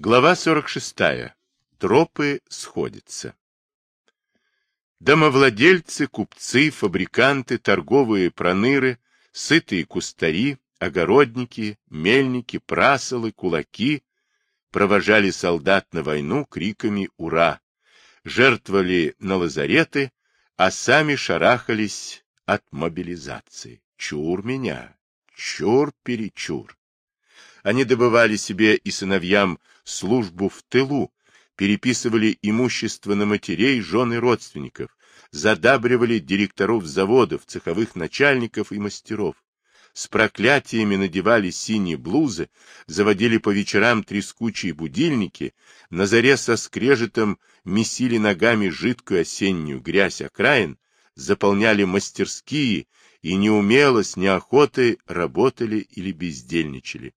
Глава 46. Тропы сходятся. Домовладельцы, купцы, фабриканты, торговые проныры, сытые кустари, огородники, мельники, прасолы, кулаки провожали солдат на войну криками «Ура!», жертвовали на лазареты, а сами шарахались от мобилизации. Чур меня, чур-перечур. Они добывали себе и сыновьям службу в тылу, переписывали имущество на матерей, жены родственников, задабривали директоров заводов, цеховых начальников и мастеров. С проклятиями надевали синие блузы, заводили по вечерам трескучие будильники, на заре со скрежетом месили ногами жидкую осеннюю грязь окраин, заполняли мастерские и неумело, с неохотой работали или бездельничали.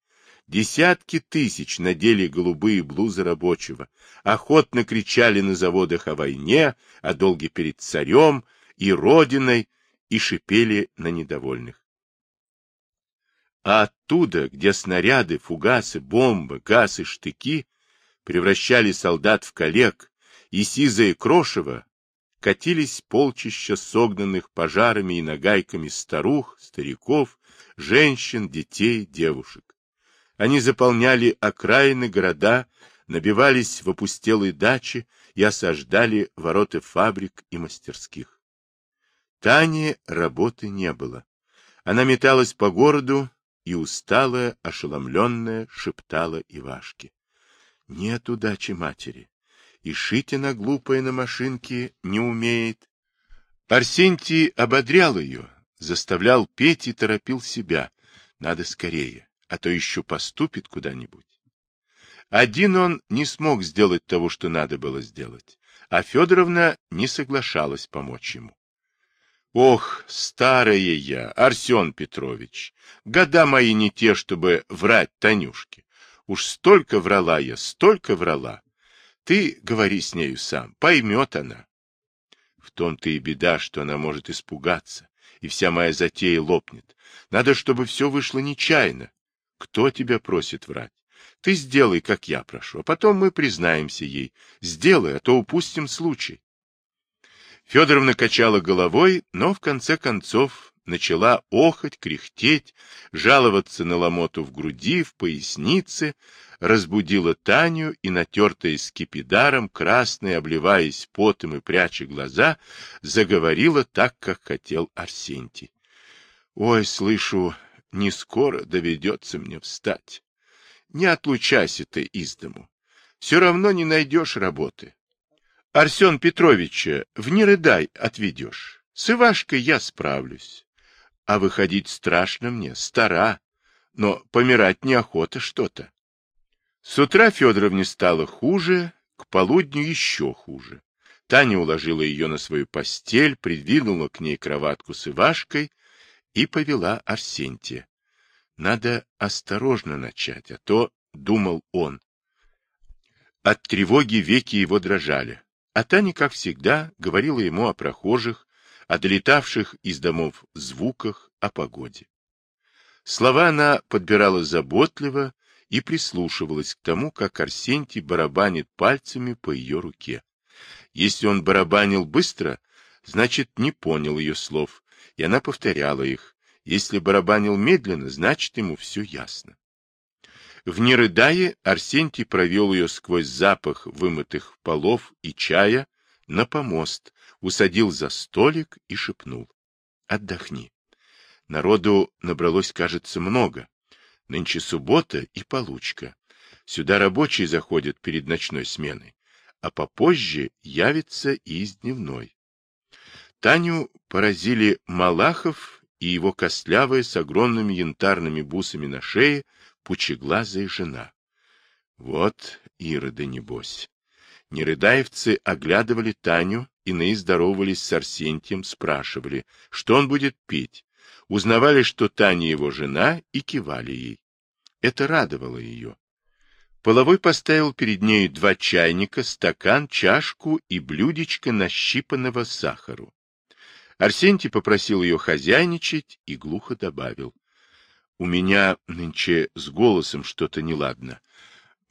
Десятки тысяч надели голубые блузы рабочего, охотно кричали на заводах о войне, о долге перед царем и родиной, и шипели на недовольных. А оттуда, где снаряды, фугасы, бомбы, газ и штыки превращали солдат в коллег, и сизое крошево, катились полчища согнанных пожарами и нагайками старух, стариков, женщин, детей, девушек. Они заполняли окраины города, набивались в опустелые дачи и осаждали ворота фабрик и мастерских. Тане работы не было. Она металась по городу и усталая, ошеломленная, шептала Ивашке. Нет удачи матери. И шить она глупая на машинке не умеет. Арсентий ободрял ее, заставлял петь и торопил себя. Надо скорее а то еще поступит куда-нибудь. Один он не смог сделать того, что надо было сделать, а Федоровна не соглашалась помочь ему. Ох, старая я, Арсен Петрович, года мои не те, чтобы врать Танюшке. Уж столько врала я, столько врала. Ты говори с нею сам, поймет она. В том-то и беда, что она может испугаться, и вся моя затея лопнет. Надо, чтобы все вышло нечаянно. Кто тебя просит врать? Ты сделай, как я прошу, а потом мы признаемся ей. Сделай, а то упустим случай. Федоровна качала головой, но в конце концов начала охоть, кряхтеть, жаловаться на ломоту в груди, в пояснице, разбудила Таню и, натертая скипидаром, красная, обливаясь потом и пряча глаза, заговорила так, как хотел Арсентий. — Ой, слышу, не скоро доведется мне встать. Не отлучайся ты из дому. Все равно не найдешь работы. Арсен Петровича в Нерыдай отведешь. С Ивашкой я справлюсь. А выходить страшно мне, стара, но помирать неохота что-то. С утра Федоровне стало хуже, к полудню еще хуже. Таня уложила ее на свою постель, придвинула к ней кроватку с Ивашкой и повела Арсентия. Надо осторожно начать, а то, думал он. От тревоги веки его дрожали, а Таня, как всегда, говорила ему о прохожих, о долетавших из домов звуках, о погоде. Слова она подбирала заботливо и прислушивалась к тому, как Арсентий барабанит пальцами по ее руке. Если он барабанил быстро, значит, не понял ее слов, и она повторяла их. Если барабанил медленно, значит, ему все ясно. В Нерыдае Арсентий провел ее сквозь запах вымытых полов и чая на помост, усадил за столик и шепнул. Отдохни. Народу набралось, кажется, много. Нынче суббота и получка. Сюда рабочие заходят перед ночной сменой, а попозже явится и из дневной. Таню поразили Малахов и его костлявая с огромными янтарными бусами на шее пучеглазая жена. Вот Ирода, небось. Нерыдаевцы оглядывали Таню, иные здоровались с Арсентием, спрашивали, что он будет пить. Узнавали, что Таня его жена, и кивали ей. Это радовало ее. Половой поставил перед ней два чайника, стакан, чашку и блюдечко нащипанного сахару. Арсентий попросил ее хозяйничать и глухо добавил. — У меня нынче с голосом что-то неладно.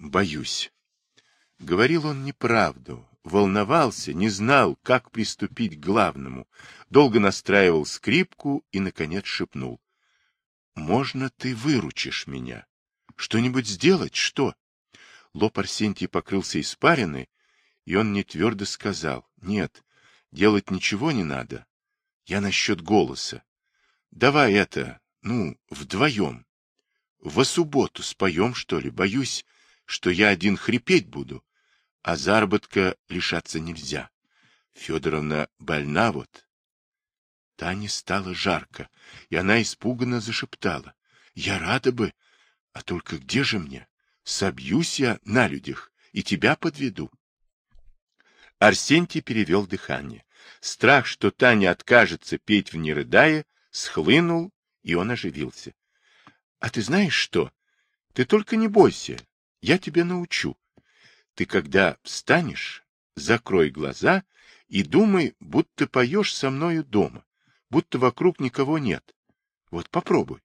Боюсь. Говорил он неправду, волновался, не знал, как приступить к главному, долго настраивал скрипку и, наконец, шепнул. — Можно ты выручишь меня? Что-нибудь сделать? Что? Лоб Арсентий покрылся испариной, и он не твердо сказал. — Нет, делать ничего не надо. Я насчет голоса. Давай это, ну, вдвоем. Во субботу споем, что ли? Боюсь, что я один хрипеть буду, а заработка лишаться нельзя. Федоровна больна вот. Тане стало жарко, и она испуганно зашептала. Я рада бы, а только где же мне? Собьюсь я на людях и тебя подведу. Арсентий перевел дыхание. Страх, что Таня откажется петь в «Не рыдая», схлынул, и он оживился. — А ты знаешь что? Ты только не бойся, я тебя научу. Ты когда встанешь, закрой глаза и думай, будто поешь со мною дома, будто вокруг никого нет. Вот попробуй.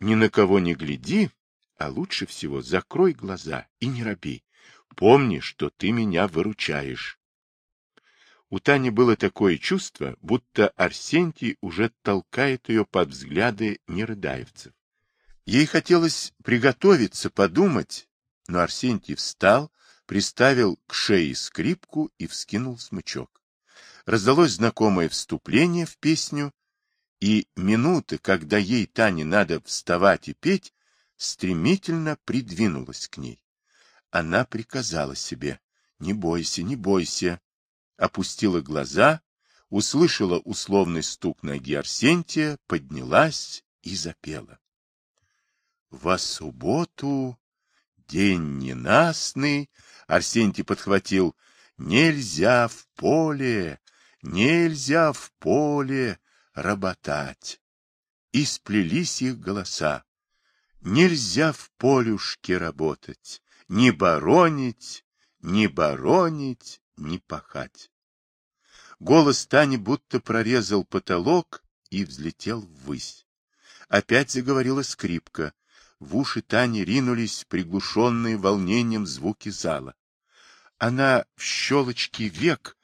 Ни на кого не гляди, а лучше всего закрой глаза и не робей. Помни, что ты меня выручаешь. У Тани было такое чувство, будто Арсентий уже толкает ее под взгляды нерыдаевцев. Ей хотелось приготовиться, подумать, но Арсентий встал, приставил к шее скрипку и вскинул смычок. Раздалось знакомое вступление в песню, и минуты, когда ей, Тане, надо вставать и петь, стремительно придвинулась к ней. Она приказала себе, не бойся, не бойся, опустила глаза, услышала условный стук ноги Арсентия, поднялась и запела. Во субботу, день ненастный, Арсентий подхватил, нельзя в поле, нельзя в поле работать. И сплелись их голоса. Нельзя в полюшке работать, не боронить, не боронить, не пахать. Голос Тани будто прорезал потолок и взлетел ввысь. Опять заговорила скрипка. В уши Тани ринулись приглушенные волнением звуки зала. Она в щелочке век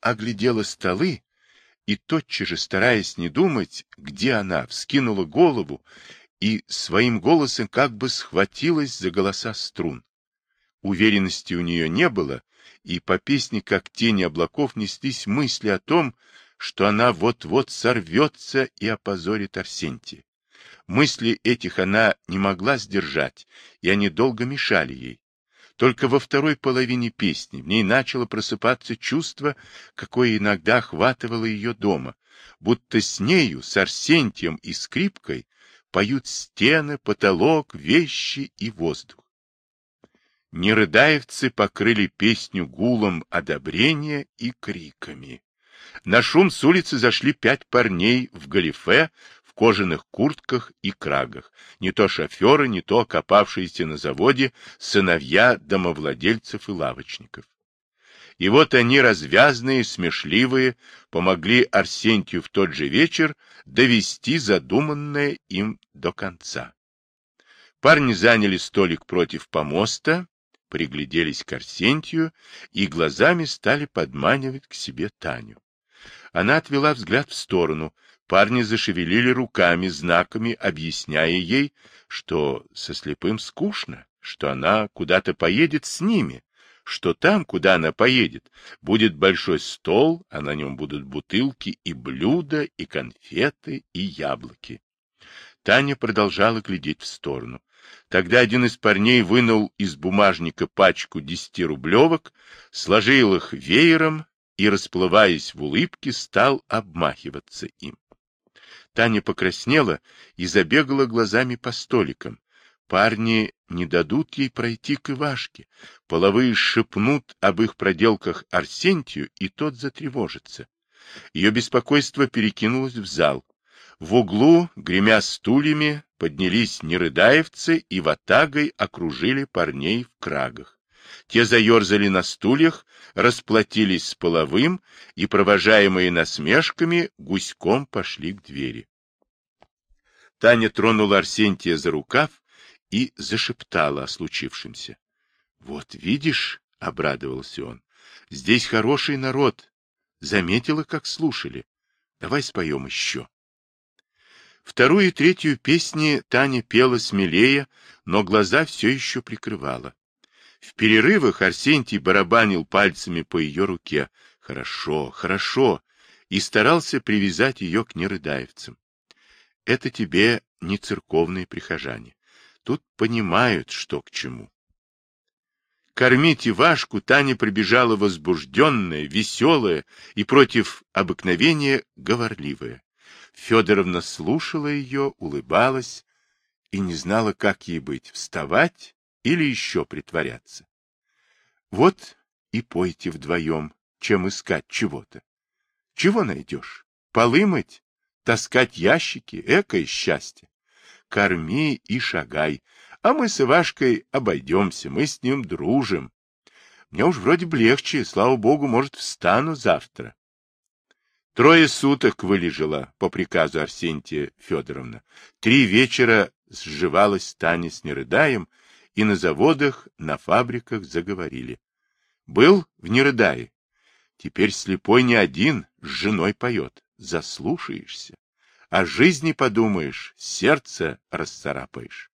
оглядела столы и, тотчас же, стараясь не думать, где она, вскинула голову и своим голосом как бы схватилась за голоса струн. Уверенности у нее не было, и по песне, как тени облаков, неслись мысли о том, что она вот-вот сорвется и опозорит Арсентия. Мысли этих она не могла сдержать, и они долго мешали ей. Только во второй половине песни в ней начало просыпаться чувство, какое иногда охватывало ее дома, будто с нею, с Арсентием и скрипкой поют стены, потолок, вещи и воздух. Нерыдаевцы покрыли песню гулом одобрения и криками. На шум с улицы зашли пять парней в галифе, в кожаных куртках и крагах, не то шоферы, не то окопавшиеся на заводе сыновья домовладельцев и лавочников. И вот они, развязные, смешливые, помогли Арсентию в тот же вечер довести задуманное им до конца. Парни заняли столик против помоста, пригляделись к Арсентию и глазами стали подманивать к себе Таню. Она отвела взгляд в сторону, парни зашевелили руками, знаками, объясняя ей, что со слепым скучно, что она куда-то поедет с ними, что там, куда она поедет, будет большой стол, а на нем будут бутылки и блюда, и конфеты, и яблоки. Таня продолжала глядеть в сторону. Тогда один из парней вынул из бумажника пачку десятирублевок, сложил их веером и, расплываясь в улыбке, стал обмахиваться им. Таня покраснела и забегала глазами по столикам. Парни не дадут ей пройти к Ивашке. Половые шепнут об их проделках Арсентию, и тот затревожится. Ее беспокойство перекинулось в зал. В углу, гремя стульями, поднялись нерыдаевцы и ватагой окружили парней в крагах. Те заерзали на стульях, расплатились с половым и, провожаемые насмешками, гуськом пошли к двери. Таня тронула Арсентия за рукав и зашептала о случившемся. Вот видишь, — обрадовался он, — здесь хороший народ. Заметила, как слушали. Давай споем еще. Вторую и третью песни Таня пела смелее, но глаза все еще прикрывала. В перерывах Арсентий барабанил пальцами по ее руке. Хорошо, хорошо, и старался привязать ее к нерыдаевцам. Это тебе не церковные прихожане. Тут понимают, что к чему. Кормить Ивашку Таня прибежала возбужденная, веселая и против обыкновения говорливая. Федоровна слушала ее, улыбалась и не знала, как ей быть, вставать или еще притворяться. Вот и пойте вдвоем, чем искать чего-то. Чего найдешь? Полы мыть? Таскать ящики? Экое счастье! Корми и шагай, а мы с Ивашкой обойдемся, мы с ним дружим. Мне уж вроде бы легче, слава богу, может, встану завтра. Трое суток вылежала по приказу Арсентия Федоровна. Три вечера сживалась Таня с Нерыдаем, и на заводах, на фабриках заговорили. Был в Нерыдае. Теперь слепой не один, с женой поет. Заслушаешься. О жизни подумаешь, сердце расцарапаешь.